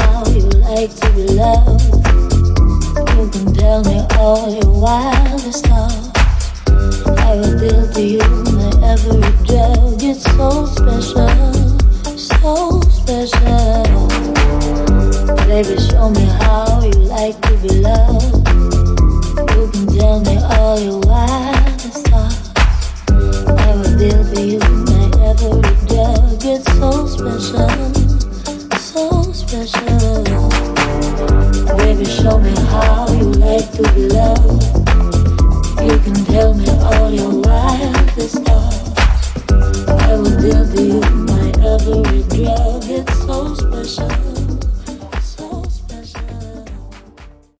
how you like to be loved. You can tell me all your wildest thoughts. I will build to you my every drug. It's so special, so special. Baby, show me how you like to be loved. You can tell me all your wildest thoughts. I will deal to you my every drug. It's so special. still be my every drug. It's so special.